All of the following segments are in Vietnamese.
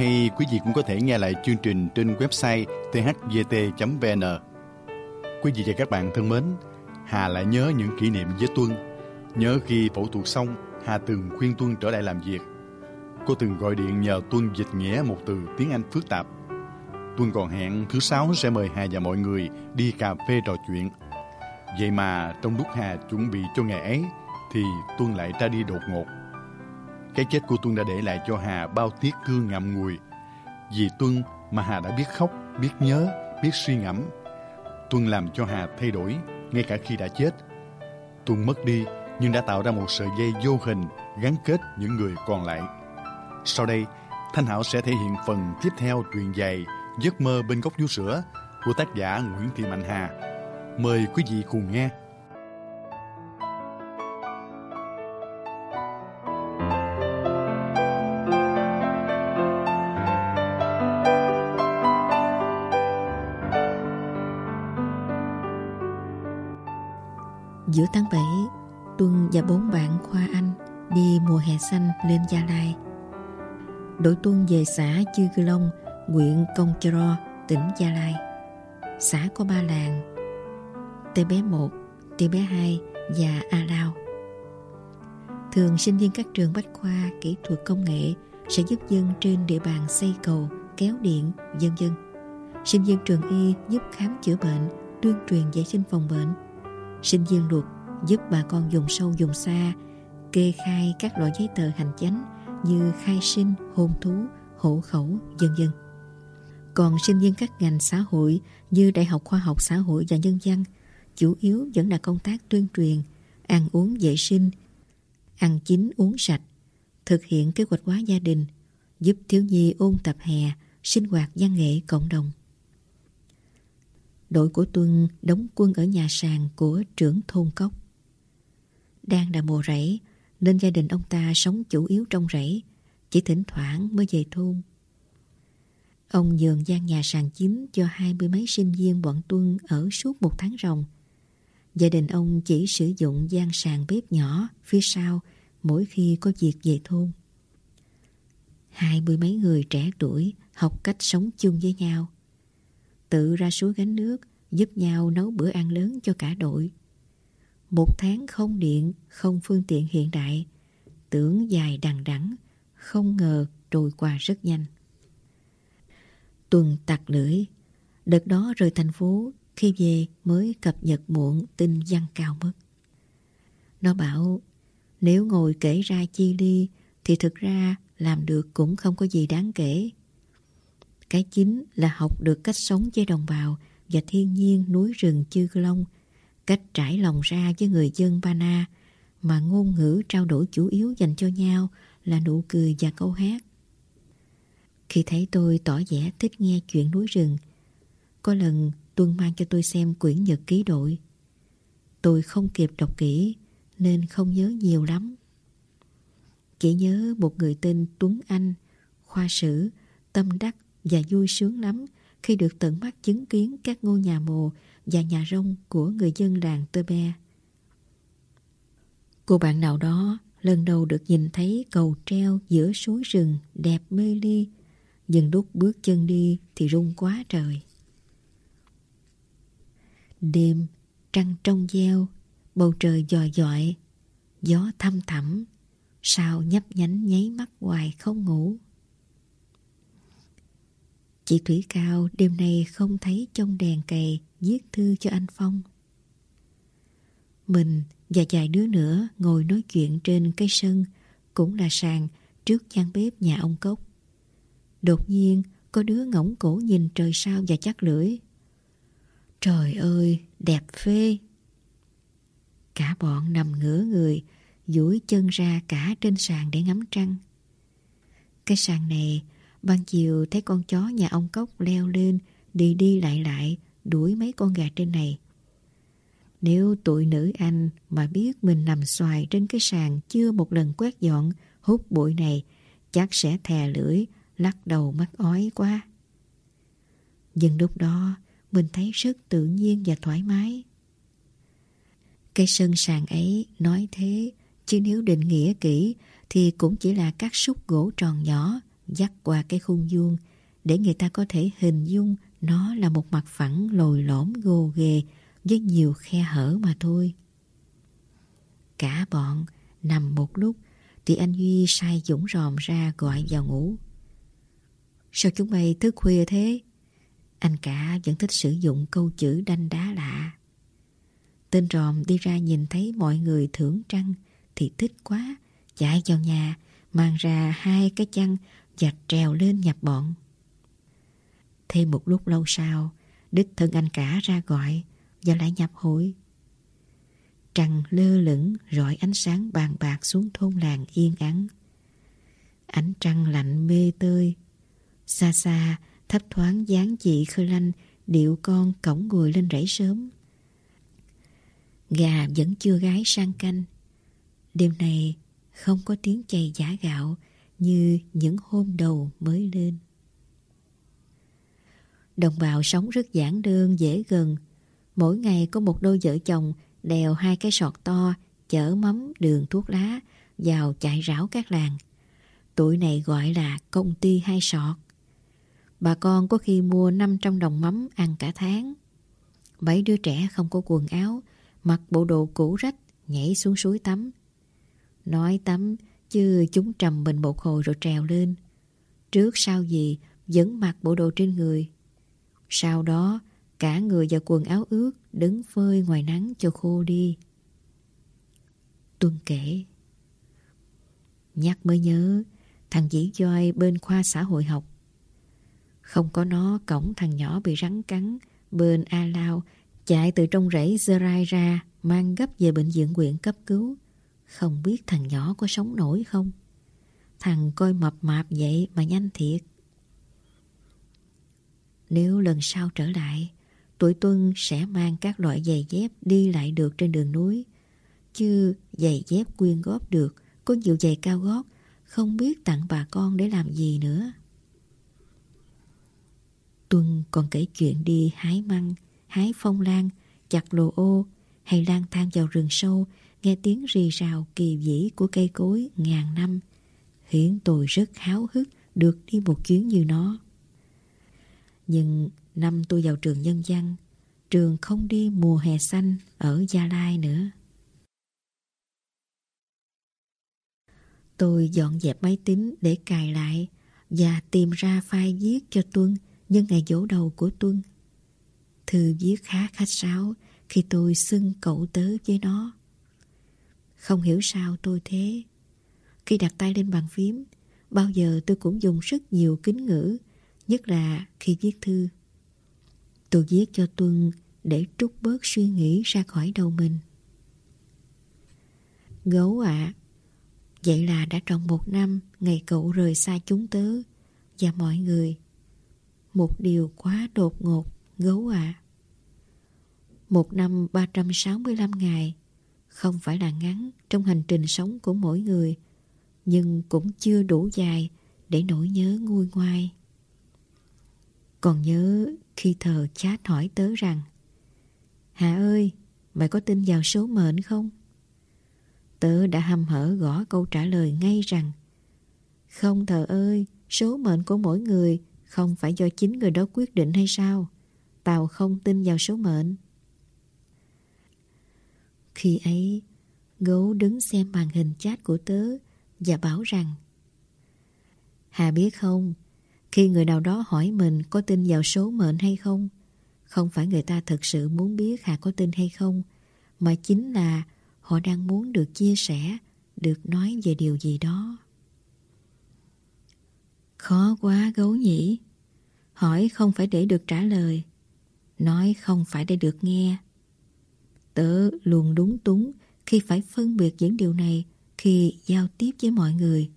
Hay quý vị cũng có thể nghe lại chương trình trên website thvt.vn. Quý vị và các bạn thân mến, Hà lại nhớ những kỷ niệm với Tuân. Nhớ khi phẫu thuật xong, Hà từng khuyên Tuân trở lại làm việc. Cô từng gọi điện nhờ Tuân dịch nghĩa một từ tiếng Anh phức tạp Tuân còn hẹn thứ sáu sẽ mời Hà và mọi người đi cà phê trò chuyện. Vậy mà trong lúc Hà chuẩn bị cho ngày ấy thì Tuân lại ra đi đột ngột. Cái chết của Tuân đã để lại cho Hà bao tiếc thương ngậm ngùi. Vì Tuân mà Hà đã biết khóc, biết nhớ, biết suy ngẫm. Tuân làm cho Hà thay đổi ngay cả khi đã chết. Tuân mất đi nhưng đã tạo ra một sợi dây vô hình gắn kết những người còn lại. Sau đây, Thanh Hảo sẽ thể hiện phần tiếp theo truyền dài Giấc mơ bên gốc vú sữa của tác giả Nguyễn Thị Mạnh Hà. Mời quý vị cùng nghe. Tháng 7, Tuân và bốn bạn khoa Anh đi mùa hè xanh lên Gia Lai. Đội Tuân về xã Chư Cư Long huyện Công Chro, tỉnh Gia Lai. Xã có ba làng Tê Bé 1, Tê Bé 2 và A Lao. Thường sinh viên các trường bách khoa, kỹ thuật công nghệ sẽ giúp dân trên địa bàn xây cầu, kéo điện, dân dân. Sinh viên trường y giúp khám chữa bệnh, tuyên truyền vệ sinh phòng bệnh. Sinh viên luật giúp bà con dùng sâu dùng xa kê khai các loại giấy tờ hành chánh như khai sinh, hôn thú, hộ khẩu, vân vân. Còn sinh viên các ngành xã hội như Đại học Khoa học Xã hội và Nhân văn chủ yếu vẫn là công tác tuyên truyền, ăn uống vệ sinh, ăn chín uống sạch, thực hiện kế hoạch hóa gia đình, giúp thiếu nhi ôn tập hè, sinh hoạt văn nghệ cộng đồng. Đội của Tuân đóng quân ở nhà sàn của trưởng thôn Cốc. Đang là mùa rẫy nên gia đình ông ta sống chủ yếu trong rẫy, chỉ thỉnh thoảng mới về thôn Ông nhường gian nhà sàn chính cho hai mươi mấy sinh viên bọn Tuân ở suốt một tháng ròng. Gia đình ông chỉ sử dụng gian sàn bếp nhỏ phía sau mỗi khi có việc về thôn. Hai mươi mấy người trẻ tuổi học cách sống chung với nhau. Tự ra suối gánh nước, giúp nhau nấu bữa ăn lớn cho cả đội. Một tháng không điện, không phương tiện hiện đại, tưởng dài đằng đẵng, không ngờ trôi qua rất nhanh. Tuần tặc lưỡi. Đợt đó rời thành phố, khi về mới cập nhật muộn tin văn cao mất. Nó bảo, nếu ngồi kể ra chi ly, thì thực ra làm được cũng không có gì đáng kể. Cái chính là học được cách sống với đồng bào và thiên nhiên núi rừng Chư Long, cách trải lòng ra với người dân Ba Na, mà ngôn ngữ trao đổi chủ yếu dành cho nhau là nụ cười và câu hát. Khi thấy tôi tỏ vẻ thích nghe chuyện núi rừng, có lần Tuân mang cho tôi xem quyển nhật ký đội. Tôi không kịp đọc kỹ nên không nhớ nhiều lắm. Chỉ nhớ một người tên Tuấn Anh, khoa sử, tâm đắc và vui sướng lắm khi được tận mắt chứng kiến các ngôi nhà mồ và nhà rông của người dân làng Tơ Be. Cô bạn nào đó lần đầu được nhìn thấy cầu treo giữa suối rừng đẹp mê ly dừng đút bước chân đi thì rung quá trời. Đêm, trăng trong gieo, bầu trời dò dọi, gió thăm thẳm, sao nhấp nhánh nháy mắt hoài không ngủ. Chị Thủy Cao đêm nay không thấy trong đèn cày viết thư cho anh Phong. Mình và vài đứa nữa ngồi nói chuyện trên cây sân, cũng là sàn trước gian bếp nhà ông Cốc. Đột nhiên có đứa ngỗng cổ nhìn trời sao và chắc lưỡi. Trời ơi, đẹp phê! Cả bọn nằm ngửa người, duỗi chân ra cả trên sàn để ngắm trăng. Cái sàn này Ban chiều thấy con chó nhà ông Cốc leo lên, đi đi lại lại, đuổi mấy con gà trên này. Nếu tụi nữ anh mà biết mình nằm xoài trên cái sàn chưa một lần quét dọn, hút bụi này, chắc sẽ thè lưỡi, lắc đầu mắt ói quá. Nhưng lúc đó, mình thấy rất tự nhiên và thoải mái. Cái sân sàn ấy nói thế, chứ nếu định nghĩa kỹ thì cũng chỉ là các xúc gỗ tròn nhỏ dắt qua cái khung vuông để người ta có thể hình dung nó là một mặt phẳng lồi lõm gồ ghề với nhiều khe hở mà thôi. Cả bọn nằm một lúc thì anh Duy sai Dũng ròm ra gọi vào ngủ. Sao chúng mày thức khuya thế? Anh cả vẫn thích sử dụng câu chữ đanh đá lạ. Tên ròm đi ra nhìn thấy mọi người thưởng trăng thì thích quá, chạy vào nhà, mang ra hai cái chăn và trèo lên nhập bọn. Thêm một lúc lâu sau, đích thân anh cả ra gọi và lại nhập hội. Trăng lơ lửng rọi ánh sáng bàn bạc xuống thôn làng yên ắng. Ánh trăng lạnh mê tơi. Xa xa, thấp thoáng dáng chị khơi lanh điệu con cổng ngồi lên rẫy sớm. Gà vẫn chưa gái sang canh. Đêm này không có tiếng chày giả gạo như những hôm đầu mới lên. Đồng bào sống rất giản đơn, dễ gần. Mỗi ngày có một đôi vợ chồng đèo hai cái sọt to, chở mắm, đường, thuốc lá vào chạy rảo các làng. Tụi này gọi là công ty hai sọt. Bà con có khi mua 500 đồng mắm ăn cả tháng. Bảy đứa trẻ không có quần áo, mặc bộ đồ cũ rách, nhảy xuống suối tắm. Nói tắm, chứ chúng trầm mình một hồi rồi trèo lên. Trước sau gì, vẫn mặc bộ đồ trên người. Sau đó, cả người và quần áo ướt đứng phơi ngoài nắng cho khô đi. Tuân kể. Nhắc mới nhớ, thằng dĩ doi bên khoa xã hội học. Không có nó, cổng thằng nhỏ bị rắn cắn, bên A Lao chạy từ trong rẫy Zerai ra, mang gấp về bệnh viện quyện cấp cứu. Không biết thằng nhỏ có sống nổi không? Thằng coi mập mạp vậy mà nhanh thiệt. Nếu lần sau trở lại, tuổi Tuân sẽ mang các loại giày dép đi lại được trên đường núi. Chứ giày dép quyên góp được, có nhiều giày cao gót, không biết tặng bà con để làm gì nữa. Tuân còn kể chuyện đi hái măng, hái phong lan, chặt lồ ô hay lang thang vào rừng sâu nghe tiếng rì rào kỳ vĩ của cây cối ngàn năm, khiến tôi rất háo hức được đi một chuyến như nó. Nhưng năm tôi vào trường nhân dân, trường không đi mùa hè xanh ở Gia Lai nữa. Tôi dọn dẹp máy tính để cài lại và tìm ra file viết cho Tuân nhân ngày dỗ đầu của Tuân. Thư viết khá khách sáo khi tôi xưng cậu tớ với nó. Không hiểu sao tôi thế. Khi đặt tay lên bàn phím, bao giờ tôi cũng dùng rất nhiều kính ngữ, nhất là khi viết thư. Tôi viết cho Tuân để trút bớt suy nghĩ ra khỏi đầu mình. Gấu ạ, vậy là đã tròn một năm ngày cậu rời xa chúng tớ và mọi người. Một điều quá đột ngột, gấu ạ. Một năm 365 ngày không phải là ngắn trong hành trình sống của mỗi người, nhưng cũng chưa đủ dài để nỗi nhớ nguôi ngoai. Còn nhớ khi thờ chat hỏi tớ rằng Hà ơi, mày có tin vào số mệnh không? Tớ đã hăm hở gõ câu trả lời ngay rằng Không thờ ơi, số mệnh của mỗi người không phải do chính người đó quyết định hay sao? Tao không tin vào số mệnh. Khi ấy, gấu đứng xem màn hình chat của tớ và bảo rằng Hà biết không, khi người nào đó hỏi mình có tin vào số mệnh hay không, không phải người ta thực sự muốn biết Hà có tin hay không, mà chính là họ đang muốn được chia sẻ, được nói về điều gì đó. Khó quá gấu nhỉ. Hỏi không phải để được trả lời, nói không phải để được nghe. Tớ luôn đúng túng khi phải phân biệt những điều này khi giao tiếp với mọi người.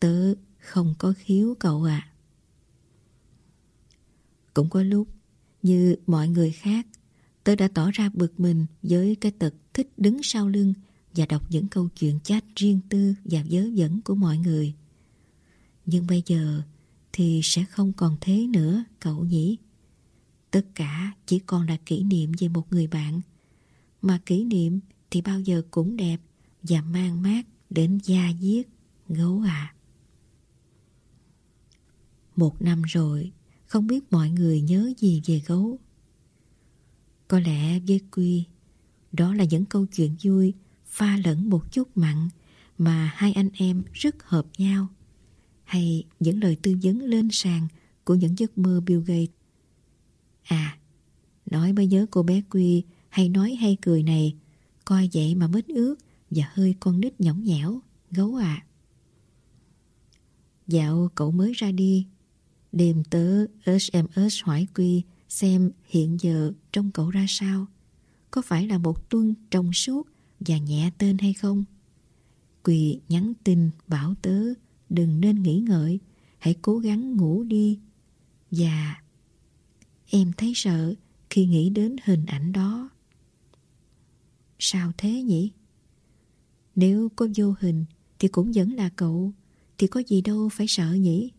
Tớ không có khiếu cậu ạ. Cũng có lúc, như mọi người khác, tớ đã tỏ ra bực mình với cái tật thích đứng sau lưng và đọc những câu chuyện chat riêng tư và dớ dẫn của mọi người. Nhưng bây giờ thì sẽ không còn thế nữa cậu nhỉ? Tất cả chỉ còn là kỷ niệm về một người bạn. Mà kỷ niệm thì bao giờ cũng đẹp và mang mát đến da diết, gấu à. Một năm rồi, không biết mọi người nhớ gì về gấu. Có lẽ với Quy, đó là những câu chuyện vui pha lẫn một chút mặn mà hai anh em rất hợp nhau. Hay những lời tư vấn lên sàn của những giấc mơ Bill Gates. À, nói mới nhớ cô bé Quy hay nói hay cười này, coi vậy mà mít ướt và hơi con nít nhõng nhẽo, gấu à. Dạo cậu mới ra đi, đêm tớ SMS hỏi Quy xem hiện giờ trông cậu ra sao. Có phải là một tuân trong suốt và nhẹ tên hay không? Quỳ nhắn tin bảo tớ đừng nên nghĩ ngợi, hãy cố gắng ngủ đi. Và em thấy sợ khi nghĩ đến hình ảnh đó. Sao thế nhỉ? Nếu có vô hình thì cũng vẫn là cậu, thì có gì đâu phải sợ nhỉ?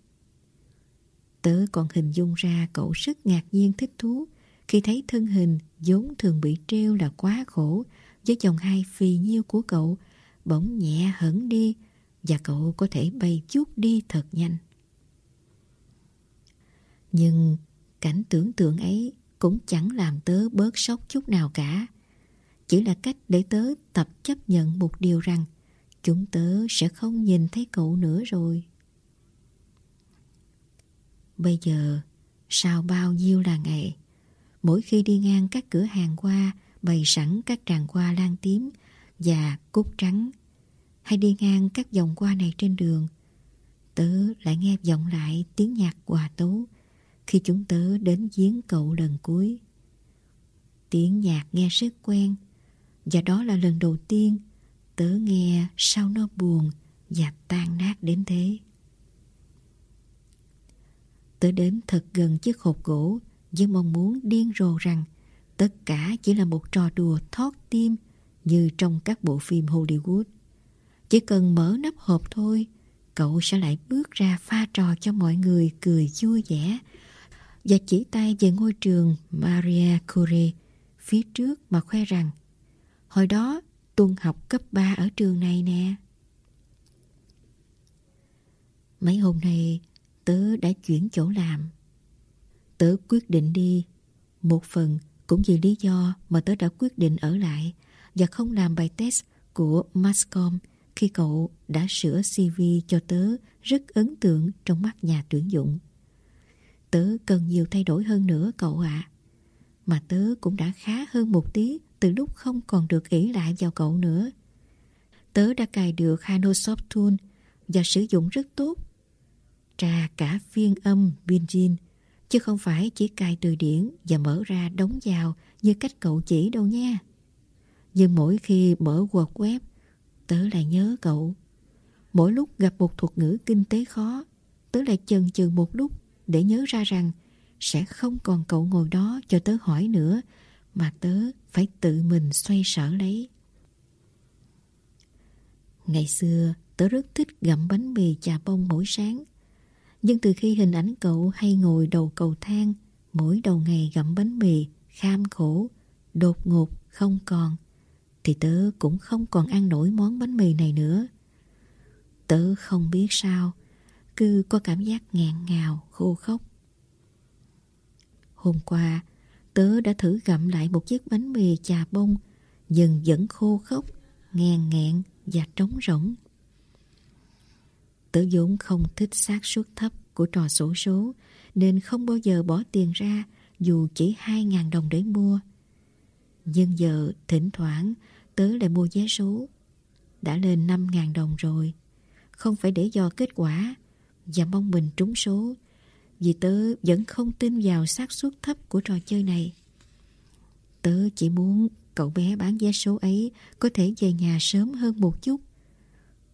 Tớ còn hình dung ra cậu rất ngạc nhiên thích thú khi thấy thân hình vốn thường bị treo là quá khổ với chồng hai phì nhiêu của cậu bỗng nhẹ hẳn đi và cậu có thể bay chút đi thật nhanh. Nhưng cảnh tưởng tượng ấy cũng chẳng làm tớ bớt sốc chút nào cả. Chỉ là cách để tớ tập chấp nhận một điều rằng chúng tớ sẽ không nhìn thấy cậu nữa rồi. Bây giờ, sau bao nhiêu là ngày, mỗi khi đi ngang các cửa hàng hoa bày sẵn các tràng hoa lan tím và cúc trắng, hay đi ngang các dòng hoa này trên đường, tớ lại nghe vọng lại tiếng nhạc hòa tấu khi chúng tớ đến giếng cậu lần cuối. Tiếng nhạc nghe rất quen, và đó là lần đầu tiên tớ nghe sao nó buồn và tan nát đến thế. Tớ đến thật gần chiếc hộp gỗ với mong muốn điên rồ rằng tất cả chỉ là một trò đùa thót tim như trong các bộ phim Hollywood. Chỉ cần mở nắp hộp thôi, cậu sẽ lại bước ra pha trò cho mọi người cười vui vẻ và chỉ tay về ngôi trường Maria Curie phía trước mà khoe rằng hồi đó Tuân học cấp 3 ở trường này nè. Mấy hôm nay tớ đã chuyển chỗ làm. Tớ quyết định đi, một phần cũng vì lý do mà tớ đã quyết định ở lại và không làm bài test của Mascom khi cậu đã sửa CV cho tớ rất ấn tượng trong mắt nhà tuyển dụng. Tớ cần nhiều thay đổi hơn nữa cậu ạ. Mà tớ cũng đã khá hơn một tí từ lúc không còn được ỷ lại vào cậu nữa. Tớ đã cài được Hanosoft Tool và sử dụng rất tốt Trà cả phiên âm Binjin, chứ không phải chỉ cài từ điển và mở ra đóng vào như cách cậu chỉ đâu nha. Nhưng mỗi khi mở Word web, tớ lại nhớ cậu. Mỗi lúc gặp một thuật ngữ kinh tế khó, tớ lại chần chừ một lúc để nhớ ra rằng sẽ không còn cậu ngồi đó cho tớ hỏi nữa, mà tớ phải tự mình xoay sở lấy. Ngày xưa, tớ rất thích gặm bánh mì chà bông mỗi sáng. Nhưng từ khi hình ảnh cậu hay ngồi đầu cầu thang, mỗi đầu ngày gặm bánh mì, kham khổ, đột ngột không còn, thì tớ cũng không còn ăn nổi món bánh mì này nữa. Tớ không biết sao, cứ có cảm giác ngạn ngào, khô khốc. Hôm qua, tớ đã thử gặm lại một chiếc bánh mì chà bông, nhưng vẫn khô khốc, ngàn ngạn và trống rỗng. Tớ vốn không thích xác suất thấp của trò sổ số nên không bao giờ bỏ tiền ra dù chỉ 2.000 đồng để mua. Nhưng giờ thỉnh thoảng tớ lại mua vé số. Đã lên 5.000 đồng rồi. Không phải để do kết quả và mong mình trúng số vì tớ vẫn không tin vào xác suất thấp của trò chơi này. Tớ chỉ muốn cậu bé bán vé số ấy có thể về nhà sớm hơn một chút.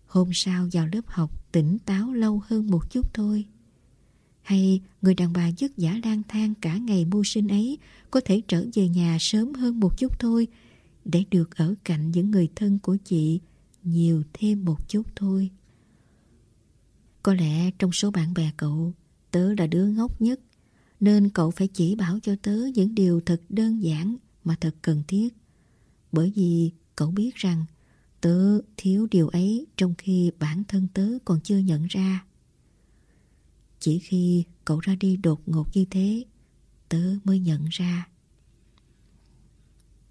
Hôm sau vào lớp học tỉnh táo lâu hơn một chút thôi. Hay người đàn bà dứt giả lang thang cả ngày mưu sinh ấy có thể trở về nhà sớm hơn một chút thôi để được ở cạnh những người thân của chị nhiều thêm một chút thôi. Có lẽ trong số bạn bè cậu, tớ là đứa ngốc nhất, nên cậu phải chỉ bảo cho tớ những điều thật đơn giản mà thật cần thiết. Bởi vì cậu biết rằng tớ thiếu điều ấy trong khi bản thân tớ còn chưa nhận ra. Chỉ khi cậu ra đi đột ngột như thế, tớ mới nhận ra.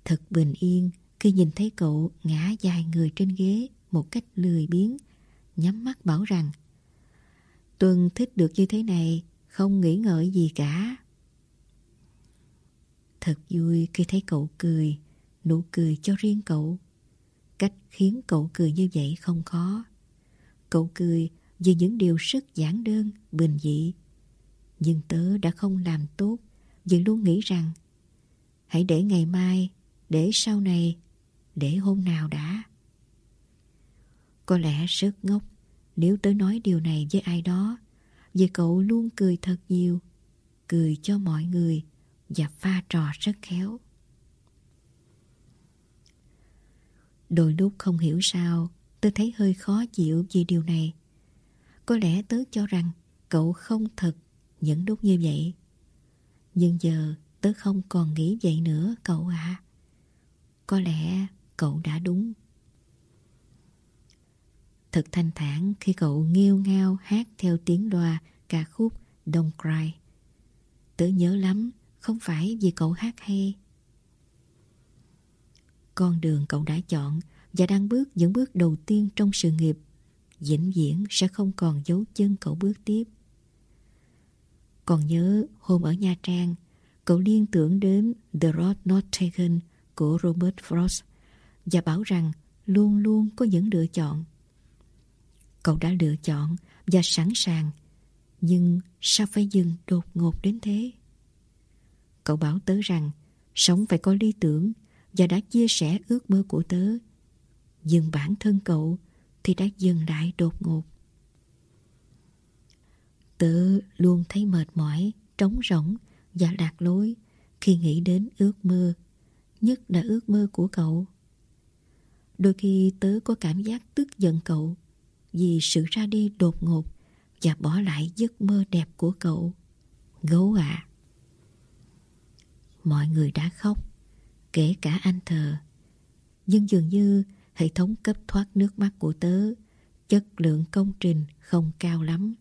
Thật bình yên khi nhìn thấy cậu ngã dài người trên ghế một cách lười biếng, nhắm mắt bảo rằng Tuân thích được như thế này, không nghĩ ngợi gì cả. Thật vui khi thấy cậu cười, nụ cười cho riêng cậu. Cách khiến cậu cười như vậy không khó. Cậu cười vì những điều rất giản đơn, bình dị. Nhưng tớ đã không làm tốt vì luôn nghĩ rằng hãy để ngày mai, để sau này, để hôm nào đã. Có lẽ rất ngốc nếu tớ nói điều này với ai đó vì cậu luôn cười thật nhiều, cười cho mọi người và pha trò rất khéo. Đôi lúc không hiểu sao Tớ thấy hơi khó chịu vì điều này. Có lẽ tớ cho rằng Cậu không thật những lúc như vậy. Nhưng giờ tớ không còn nghĩ vậy nữa cậu ạ. Có lẽ cậu đã đúng. Thật thanh thản khi cậu nghêu ngao hát theo tiếng loa ca khúc Don't Cry Tớ nhớ lắm Không phải vì cậu hát hay con đường cậu đã chọn và đang bước những bước đầu tiên trong sự nghiệp, vĩnh viễn sẽ không còn dấu chân cậu bước tiếp. Còn nhớ hôm ở Nha Trang, cậu liên tưởng đến The Road Not Taken của Robert Frost và bảo rằng luôn luôn có những lựa chọn. Cậu đã lựa chọn và sẵn sàng, nhưng sao phải dừng đột ngột đến thế? Cậu bảo tớ rằng sống phải có lý tưởng và đã chia sẻ ước mơ của tớ. dừng bản thân cậu thì đã dừng lại đột ngột. Tớ luôn thấy mệt mỏi, trống rỗng và lạc lối khi nghĩ đến ước mơ, nhất là ước mơ của cậu. Đôi khi tớ có cảm giác tức giận cậu vì sự ra đi đột ngột và bỏ lại giấc mơ đẹp của cậu. Gấu ạ! À. Mọi người đã khóc kể cả anh thờ. Nhưng dường như hệ thống cấp thoát nước mắt của tớ, chất lượng công trình không cao lắm.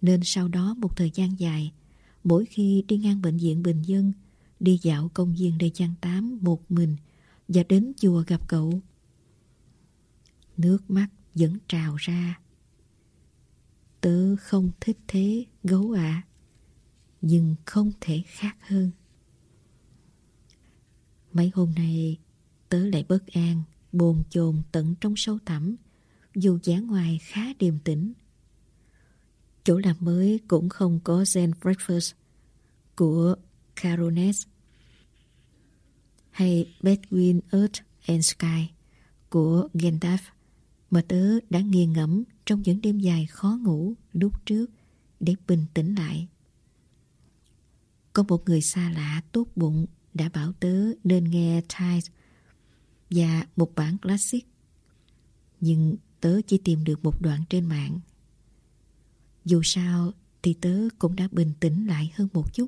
Nên sau đó một thời gian dài, mỗi khi đi ngang bệnh viện Bình Dân, đi dạo công viên Đề Giang Tám một mình và đến chùa gặp cậu. Nước mắt vẫn trào ra. Tớ không thích thế, gấu ạ. À, nhưng không thể khác hơn. Mấy hôm nay tớ lại bất an, bồn chồn tận trong sâu thẳm, dù giá ngoài khá điềm tĩnh. Chỗ làm mới cũng không có Zen Breakfast của Caronet hay Bedouin Earth and Sky của Gandalf mà tớ đã nghiền ngẫm trong những đêm dài khó ngủ lúc trước để bình tĩnh lại. Có một người xa lạ tốt bụng đã bảo tớ nên nghe Tides và một bản classic. Nhưng tớ chỉ tìm được một đoạn trên mạng. Dù sao thì tớ cũng đã bình tĩnh lại hơn một chút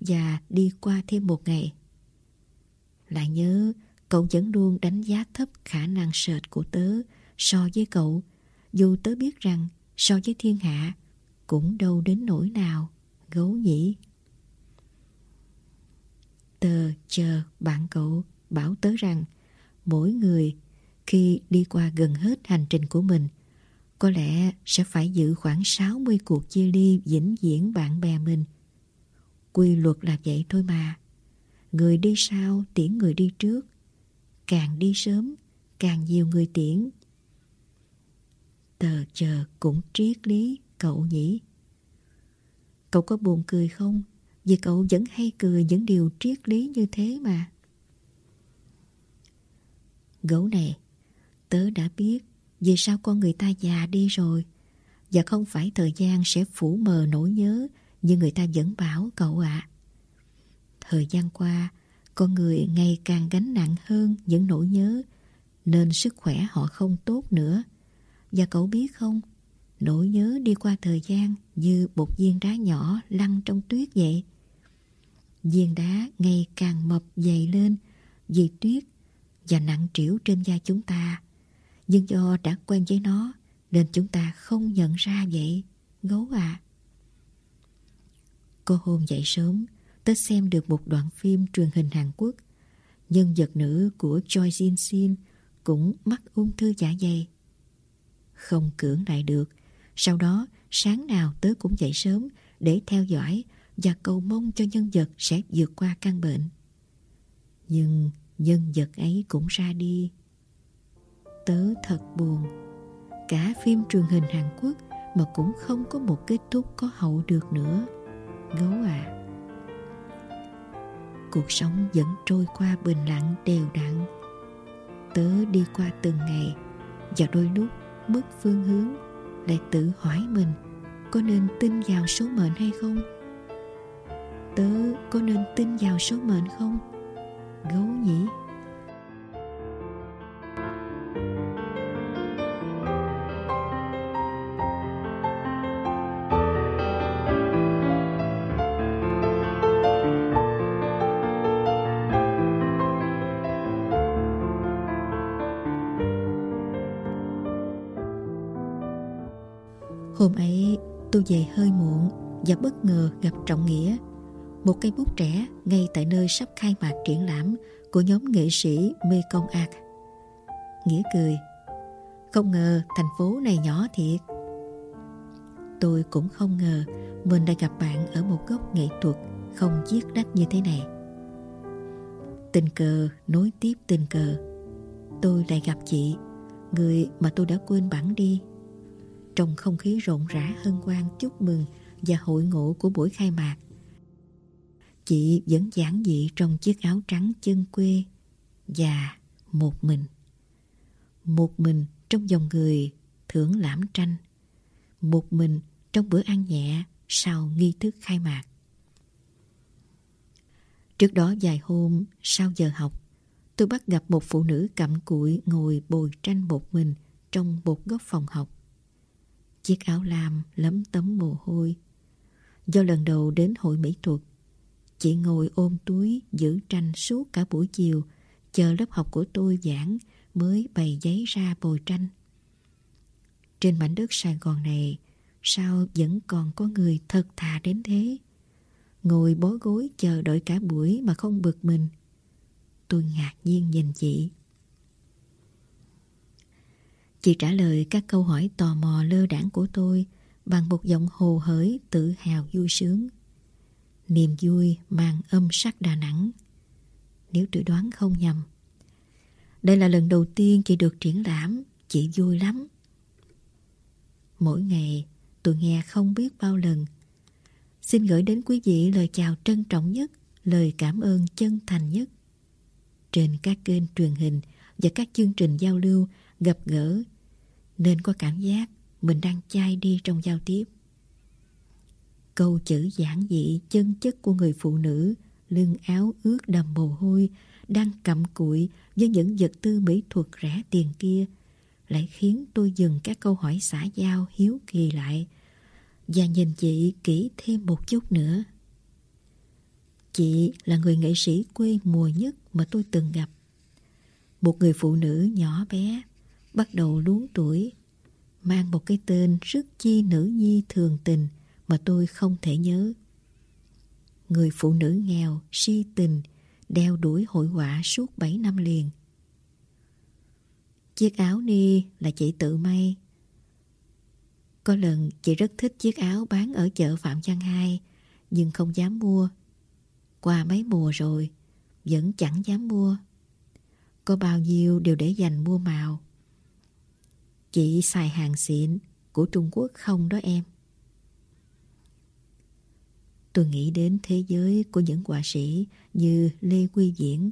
và đi qua thêm một ngày. Lại nhớ cậu vẫn luôn đánh giá thấp khả năng sệt của tớ so với cậu dù tớ biết rằng so với thiên hạ cũng đâu đến nỗi nào gấu nhỉ. Tờ chờ bạn cậu bảo tớ rằng mỗi người khi đi qua gần hết hành trình của mình có lẽ sẽ phải giữ khoảng 60 cuộc chia ly vĩnh viễn bạn bè mình. Quy luật là vậy thôi mà. Người đi sau tiễn người đi trước. Càng đi sớm, càng nhiều người tiễn. Tờ chờ cũng triết lý cậu nhỉ. Cậu có buồn cười không vì cậu vẫn hay cười những điều triết lý như thế mà. Gấu này, tớ đã biết vì sao con người ta già đi rồi Và không phải thời gian sẽ phủ mờ nỗi nhớ như người ta vẫn bảo cậu ạ. Thời gian qua, con người ngày càng gánh nặng hơn những nỗi nhớ, nên sức khỏe họ không tốt nữa. Và cậu biết không, nỗi nhớ đi qua thời gian như một viên đá nhỏ lăn trong tuyết vậy. Viên đá ngày càng mập dày lên vì tuyết và nặng trĩu trên da chúng ta. Nhưng do đã quen với nó nên chúng ta không nhận ra vậy, gấu à. Cô hôm dậy sớm, tớ xem được một đoạn phim truyền hình Hàn Quốc. Nhân vật nữ của Choi Jin Shin cũng mắc ung thư dạ dày. Không cưỡng lại được, sau đó sáng nào tớ cũng dậy sớm để theo dõi và cầu mong cho nhân vật sẽ vượt qua căn bệnh. Nhưng nhân vật ấy cũng ra đi. Tớ thật buồn. Cả phim truyền hình Hàn Quốc mà cũng không có một kết thúc có hậu được nữa. Gấu à. Cuộc sống vẫn trôi qua bình lặng đều đặn. Tớ đi qua từng ngày và đôi lúc mất phương hướng lại tự hỏi mình, có nên tin vào số mệnh hay không? Tớ có nên tin vào số mệnh không? Gấu nhỉ? Hôm ấy, tôi về hơi muộn và bất ngờ gặp Trọng Nghĩa, một cây bút trẻ ngay tại nơi sắp khai mạc triển lãm của nhóm nghệ sĩ Mê Công Art. Nghĩa cười, Không ngờ thành phố này nhỏ thiệt Tôi cũng không ngờ mình đã gặp bạn ở một góc nghệ thuật không chiết đách như thế này. Tình cờ nối tiếp tình cờ Tôi lại gặp chị, Người mà tôi đã quên bẵng đi trong không khí rộn rã hân hoan chúc mừng và hội ngộ của buổi khai mạc. Chị vẫn giản dị trong chiếc áo trắng chân quê và một mình. Một mình trong dòng người thưởng lãm tranh. Một mình trong bữa ăn nhẹ sau nghi thức khai mạc. Trước đó vài hôm sau giờ học, tôi bắt gặp một phụ nữ cặm cụi ngồi bồi tranh một mình trong một góc phòng học. Chiếc áo lam lấm tấm mồ hôi. Do lần đầu đến hội mỹ thuật, chị ngồi ôm túi giữ tranh suốt cả buổi chiều, chờ lớp học của tôi giảng mới bày giấy ra bồi tranh. Trên mảnh đất Sài Gòn này, sao vẫn còn có người thật thà đến thế? Ngồi bó gối chờ đợi cả buổi mà không bực mình. Tôi ngạc nhiên nhìn chị. Chị trả lời các câu hỏi tò mò lơ đảng của tôi bằng một giọng hồ hởi tự hào vui sướng. Niềm vui mang âm sắc Đà Nẵng. Nếu tôi đoán không nhầm. Đây là lần đầu tiên chị được triển lãm, chị vui lắm. Mỗi ngày tôi nghe không biết bao lần. Xin gửi đến quý vị lời chào trân trọng nhất, lời cảm ơn chân thành nhất. Trên các kênh truyền hình và các chương trình giao lưu gặp gỡ nên có cảm giác mình đang chai đi trong giao tiếp. Câu chữ giản dị chân chất của người phụ nữ lưng áo ướt đầm mồ hôi đang cầm cụi với những vật tư mỹ thuật rẻ tiền kia lại khiến tôi dừng các câu hỏi xã giao hiếu kỳ lại và nhìn chị kỹ thêm một chút nữa. Chị là người nghệ sĩ quê mùa nhất mà tôi từng gặp. Một người phụ nữ nhỏ bé, bắt đầu luống tuổi, mang một cái tên rất chi nữ nhi thường tình mà tôi không thể nhớ. Người phụ nữ nghèo, si tình, đeo đuổi hội họa suốt 7 năm liền. Chiếc áo ni là chị tự may. Có lần chị rất thích chiếc áo bán ở chợ Phạm Văn Hai, nhưng không dám mua. Qua mấy mùa rồi, vẫn chẳng dám mua. Có bao nhiêu đều để dành mua màu. Chị xài hàng xịn của Trung Quốc không đó em? Tôi nghĩ đến thế giới của những họa sĩ như Lê Quy Diễn.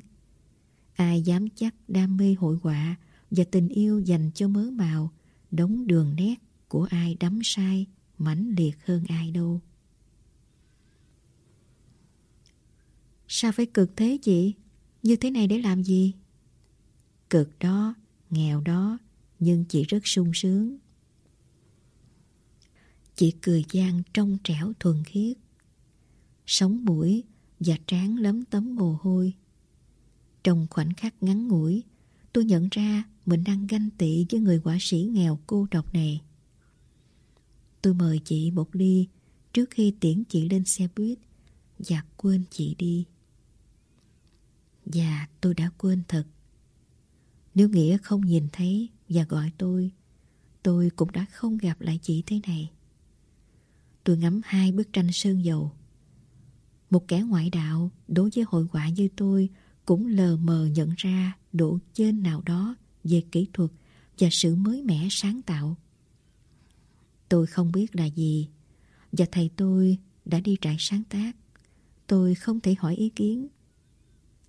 Ai dám chắc đam mê hội họa và tình yêu dành cho mớ màu, đống đường nét của ai đắm sai mãnh liệt hơn ai đâu. Sao phải cực thế chị? Như thế này để làm gì? Cực đó, nghèo đó, nhưng chị rất sung sướng. Chị cười gian trong trẻo thuần khiết. Sống mũi và trán lấm tấm mồ hôi. Trong khoảnh khắc ngắn ngủi, tôi nhận ra mình đang ganh tị với người quả sĩ nghèo cô độc này. Tôi mời chị một ly trước khi tiễn chị lên xe buýt và quên chị đi. Và tôi đã quên thật. Nếu Nghĩa không nhìn thấy và gọi tôi, tôi cũng đã không gặp lại chị thế này. Tôi ngắm hai bức tranh sơn dầu. Một kẻ ngoại đạo đối với hội họa như tôi cũng lờ mờ nhận ra độ trên nào đó về kỹ thuật và sự mới mẻ sáng tạo. Tôi không biết là gì và thầy tôi đã đi trại sáng tác. Tôi không thể hỏi ý kiến.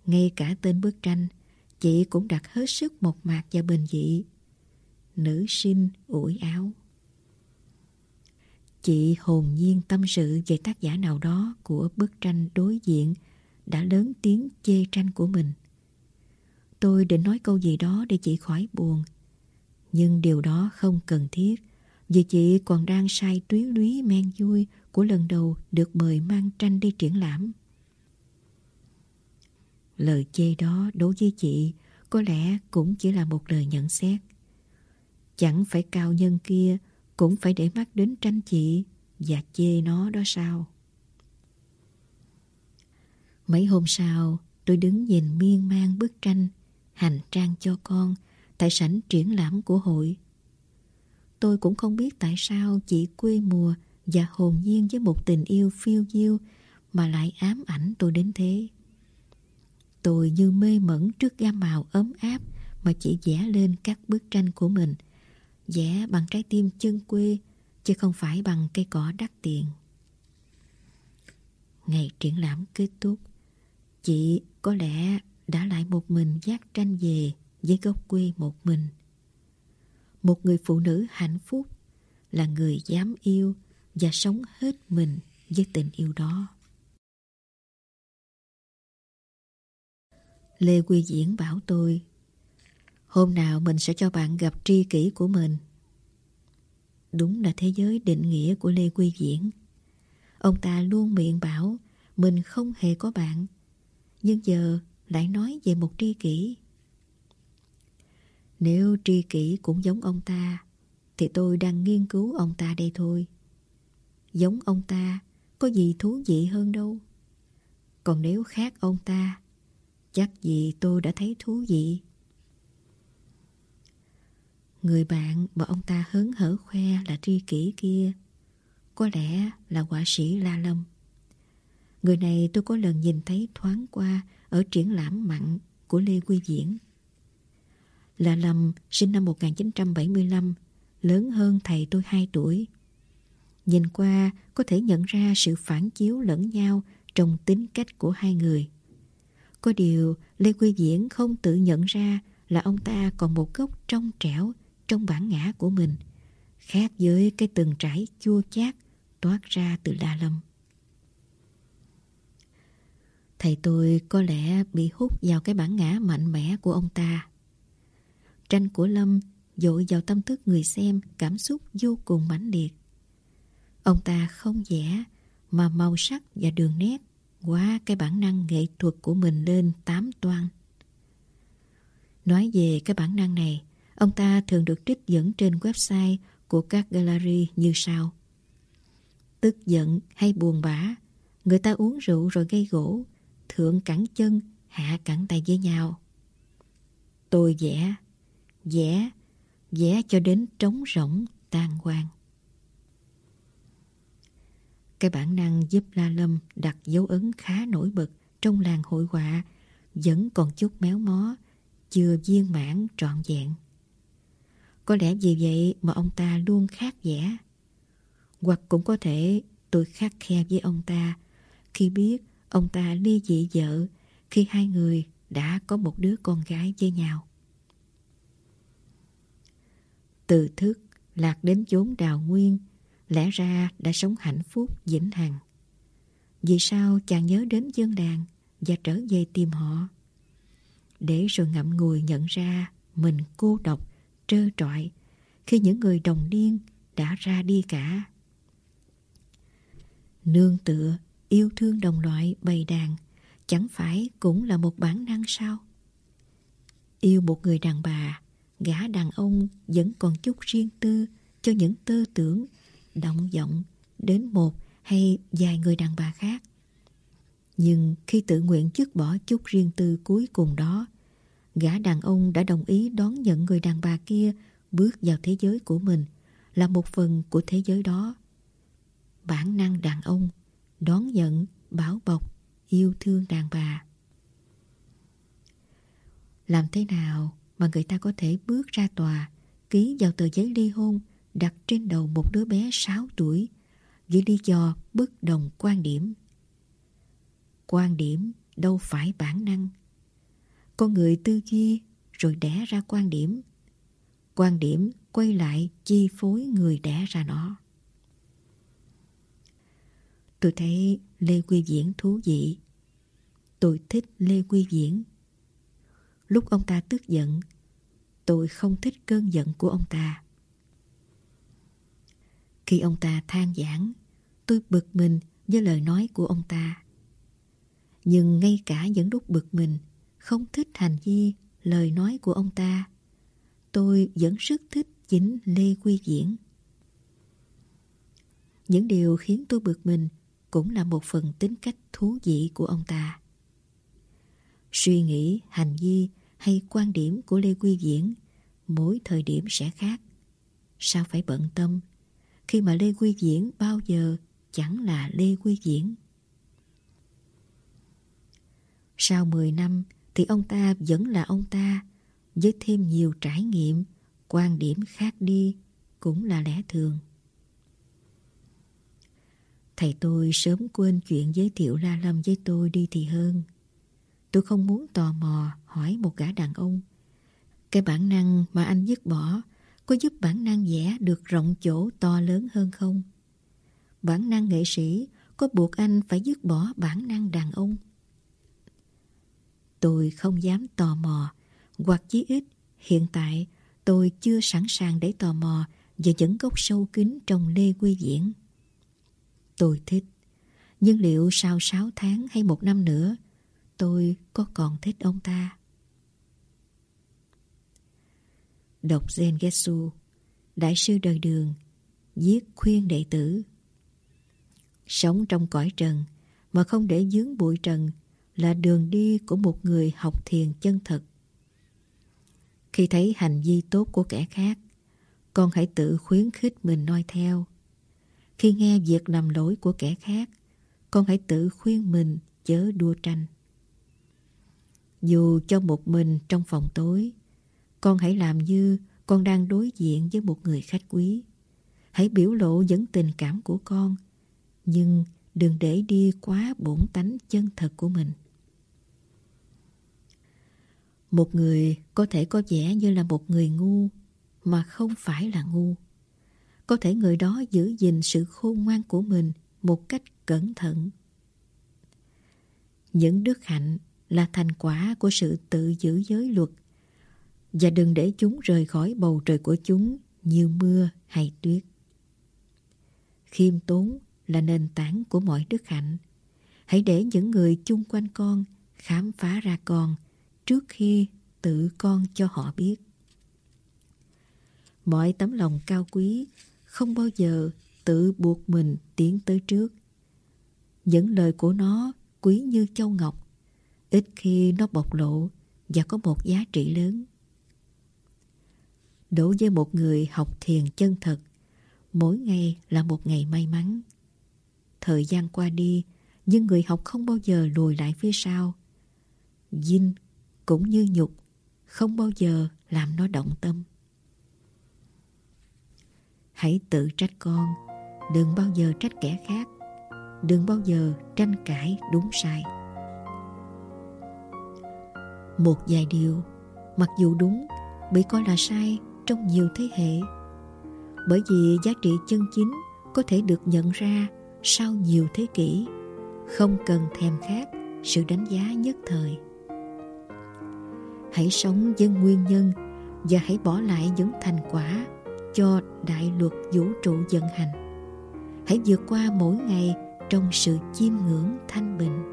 Ngay cả tên bức tranh, chị cũng đặt hết sức một mạc và bình dị. Nữ sinh ủi áo. Chị hồn nhiên tâm sự về tác giả nào đó của bức tranh đối diện đã lớn tiếng chê tranh của mình. Tôi định nói câu gì đó để chị khỏi buồn. Nhưng điều đó không cần thiết vì chị còn đang say túy lúy men vui của lần đầu được mời mang tranh đi triển lãm. Lời chê đó đối với chị có lẽ cũng chỉ là một lời nhận xét. Chẳng phải cao nhân kia cũng phải để mắt đến tranh chị và chê nó đó sao? Mấy hôm sau, tôi đứng nhìn miên man bức tranh hành trang cho con tại sảnh triển lãm của hội. Tôi cũng không biết tại sao chị quê mùa và hồn nhiên với một tình yêu phiêu diêu mà lại ám ảnh tôi đến thế. Tôi như mê mẩn trước gam màu ấm áp mà chị vẽ lên các bức tranh của mình. Vẽ bằng trái tim chân quê, chứ không phải bằng cây cỏ đắt tiền. Ngày triển lãm kết thúc, chị có lẽ đã lại một mình giác tranh về với gốc quê một mình. Một người phụ nữ hạnh phúc là người dám yêu và sống hết mình với tình yêu đó. Lê Quy Diễn bảo tôi Hôm nào mình sẽ cho bạn gặp tri kỷ của mình. Đúng là thế giới định nghĩa của Lê Quy Diễn. Ông ta luôn miệng bảo Mình không hề có bạn, Nhưng giờ lại nói về một tri kỷ. Nếu tri kỷ cũng giống ông ta, Thì tôi đang nghiên cứu ông ta đây thôi. Giống ông ta, Có gì thú vị hơn đâu. Còn nếu khác ông ta, Chắc gì tôi đã thấy thú vị. Người bạn mà ông ta hớn hở khoe là tri kỷ kia, Có lẽ là họa sĩ La Lâm. Người này tôi có lần nhìn thấy thoáng qua Ở triển lãm mặn của Lê Quy Diễn La Lâm sinh năm 1975 Lớn hơn thầy tôi 2 tuổi. Nhìn qua có thể nhận ra sự phản chiếu lẫn nhau Trong tính cách của hai người. Có điều Lê Quy Diễn không tự nhận ra là ông ta còn một gốc trong trẻo trong bản ngã của mình, khác với cái từng trải chua chát toát ra từ La Lâm. Thầy tôi có lẽ bị hút vào cái bản ngã mạnh mẽ của ông ta. Tranh của Lâm dội vào tâm thức người xem cảm xúc vô cùng mãnh liệt. Ông ta không vẽ mà màu sắc và đường nét quá cái bản năng nghệ thuật của mình lên tám toan. Nói về cái bản năng này, ông ta thường được trích dẫn trên website của các gallery như sau. Tức giận hay buồn bã, người ta uống rượu rồi gây gỗ, thượng cẳng chân, hạ cẳng tay với nhau. Tôi vẽ, vẽ, vẽ cho đến trống rỗng, tan quang. Cái bản năng giúp La Lâm đặt dấu ấn khá nổi bật trong làng hội họa vẫn còn chút méo mó, chưa viên mãn trọn vẹn. Có lẽ vì vậy mà ông ta luôn khác vẻ Hoặc cũng có thể tôi khắc khe với ông ta khi biết ông ta ly dị vợ khi hai người đã có một đứa con gái với nhau. Từ thức lạc đến chốn đào nguyên, lẽ ra đã sống hạnh phúc vĩnh hằng. Vì sao chàng nhớ đến dân đàn và trở về tìm họ? Để rồi ngậm ngùi nhận ra mình cô độc, trơ trọi khi những người đồng điên đã ra đi cả. Nương tựa, yêu thương đồng loại bầy đàn chẳng phải cũng là một bản năng sao? Yêu một người đàn bà, gã đàn ông vẫn còn chút riêng tư cho những tư tưởng, động vọng đến một hay vài người đàn bà khác. Nhưng khi tự nguyện dứt bỏ chút riêng tư cuối cùng đó, gã đàn ông đã đồng ý đón nhận người đàn bà kia bước vào thế giới của mình, là một phần của thế giới đó. Bản năng đàn ông, đón nhận, bảo bọc, yêu thương đàn bà. Làm thế nào mà người ta có thể bước ra tòa, ký vào tờ giấy ly hôn, đặt trên đầu một đứa bé 6 tuổi, với lý do bất đồng quan điểm. Quan điểm đâu phải bản năng. Con người tư duy rồi đẻ ra quan điểm. Quan điểm quay lại chi phối người đẻ ra nó. Tôi thấy Lê Quy Diễn thú vị. Tôi thích Lê Quy Diễn. Lúc ông ta tức giận, tôi không thích cơn giận của ông ta. Khi ông ta than giảng, tôi bực mình với lời nói của ông ta. Nhưng ngay cả những lúc bực mình, không thích hành vi, lời nói của ông ta, tôi vẫn rất thích chính Lê Quy Diễn. Những điều khiến tôi bực mình cũng là một phần tính cách thú vị của ông ta. Suy nghĩ, hành vi hay quan điểm của Lê Quy Diễn mỗi thời điểm sẽ khác. Sao phải bận tâm khi mà Lê Quy Diễn bao giờ chẳng là Lê Quy Diễn? Sau 10 năm thì ông ta vẫn là ông ta với thêm nhiều trải nghiệm, quan điểm khác đi cũng là lẽ thường. Thầy tôi sớm quên chuyện giới thiệu La Lâm với tôi đi thì hơn. Tôi không muốn tò mò hỏi một gã đàn ông. Cái bản năng mà anh dứt bỏ có giúp bản năng vẽ được rộng chỗ to lớn hơn không? Bản năng nghệ sĩ có buộc anh phải dứt bỏ bản năng đàn ông? Tôi không dám tò mò, hoặc chí ít hiện tại tôi chưa sẵn sàng để tò mò về những gốc sâu kín trong Lê Quy Diễn. Tôi thích, nhưng liệu sau 6 tháng hay một năm nữa tôi có còn thích ông ta? Đọc Zen Getsu, Đại sư đời đường, viết khuyên đệ tử. Sống trong cõi trần mà không để dướng bụi trần là đường đi của một người học thiền chân thật. Khi thấy hành vi tốt của kẻ khác, con hãy tự khuyến khích mình noi theo. Khi nghe việc làm lỗi của kẻ khác, con hãy tự khuyên mình chớ đua tranh. Dù cho một mình trong phòng tối, con hãy làm như con đang đối diện với một người khách quý. Hãy biểu lộ những tình cảm của con, nhưng đừng để đi quá bổn tánh chân thật của mình. Một người có thể có vẻ như là một người ngu, mà không phải là ngu. Có thể người đó giữ gìn sự khôn ngoan của mình một cách cẩn thận. Những đức hạnh là thành quả của sự tự giữ giới luật, và đừng để chúng rời khỏi bầu trời của chúng như mưa hay tuyết. Khiêm tốn là nền tảng của mọi đức hạnh. Hãy để những người chung quanh con khám phá ra con trước khi tự con cho họ biết. Mọi tấm lòng cao quý không bao giờ tự buộc mình tiến tới trước. Những lời của nó quý như châu ngọc, ít khi nó bộc lộ và có một giá trị lớn. Đối với một người học thiền chân thật, mỗi ngày là một ngày may mắn. Thời gian qua đi, nhưng người học không bao giờ lùi lại phía sau. Dinh cũng như nhục, không bao giờ làm nó động tâm. Hãy tự trách con, đừng bao giờ trách kẻ khác, đừng bao giờ tranh cãi đúng sai. Một vài điều, mặc dù đúng, bị coi là sai trong nhiều thế hệ. bởi vì giá trị chân chính có thể được nhận ra sau nhiều thế kỷ, không cần thèm khát sự đánh giá nhất thời. Hãy sống với nguyên nhân và hãy bỏ lại những thành quả cho đại luật vũ trụ vận hành. Hãy vượt qua mỗi ngày trong sự chiêm ngưỡng thanh bình.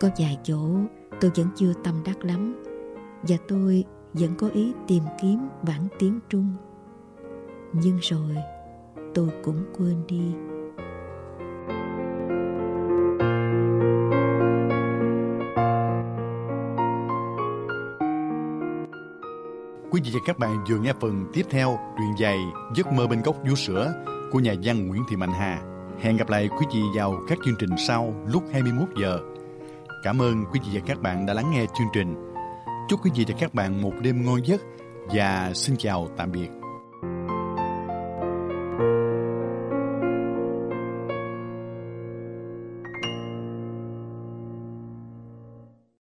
Có vài chỗ tôi vẫn chưa tâm đắc lắm và tôi vẫn có ý tìm kiếm bản tiếng Trung. Nhưng rồi tôi cũng quên đi. Vị và các bạn vừa nghe phần tiếp theo truyện dài Giấc mơ bên gốc vú sữa của nhà văn Nguyễn Thị Mạnh Hà. Hẹn gặp lại quý vị vào các chương trình sau lúc 21 giờ. Cảm ơn quý vị và các bạn đã lắng nghe chương trình. Chúc quý vị và các bạn một đêm ngon giấc và xin chào tạm biệt.